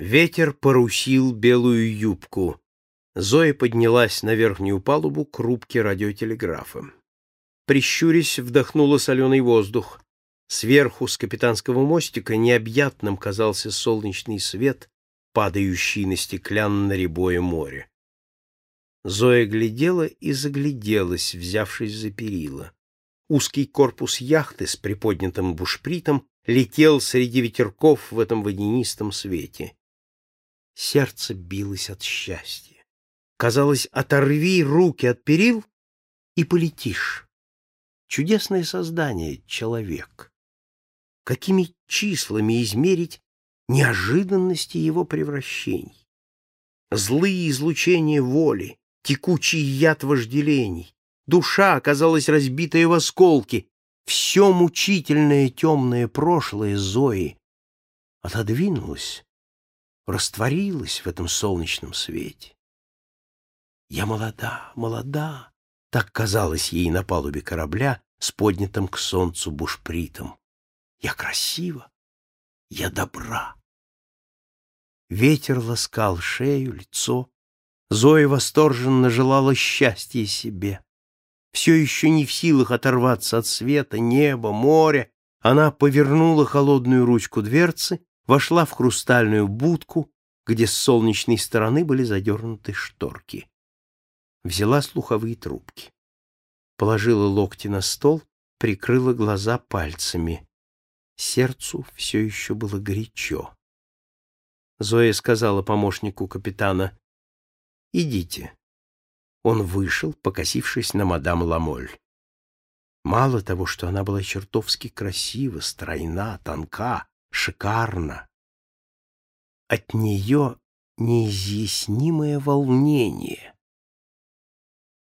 Ветер порусил белую юбку. Зоя поднялась на верхнюю палубу к рубке радиотелеграфа. Прищурясь, вдохнула соленый воздух. Сверху, с капитанского мостика, необъятным казался солнечный свет, падающий на стеклянно-рябое море. Зоя глядела и загляделась, взявшись за перила. Узкий корпус яхты с приподнятым бушпритом летел среди ветерков в этом водянистом свете. Сердце билось от счастья. Казалось, оторви руки от перил и полетишь. Чудесное создание — человек. Какими числами измерить неожиданности его превращений? Злые излучения воли, текучий яд вожделений, душа оказалась разбитая в осколки, все мучительное темное прошлое Зои отодвинулось растворилась в этом солнечном свете. Я молода, молода, так казалось ей на палубе корабля с поднятым к солнцу бушпритом. Я красива, я добра. Ветер ласкал шею, лицо. Зоя восторженно желала счастья себе. Все еще не в силах оторваться от света, неба, моря, она повернула холодную ручку дверцы вошла в хрустальную будку, где с солнечной стороны были задернуты шторки. Взяла слуховые трубки. Положила локти на стол, прикрыла глаза пальцами. Сердцу все еще было горячо. Зоя сказала помощнику капитана, «Идите». Он вышел, покосившись на мадам Ламоль. Мало того, что она была чертовски красива, стройна, тонка, шикарно. От нее неизъяснимое волнение.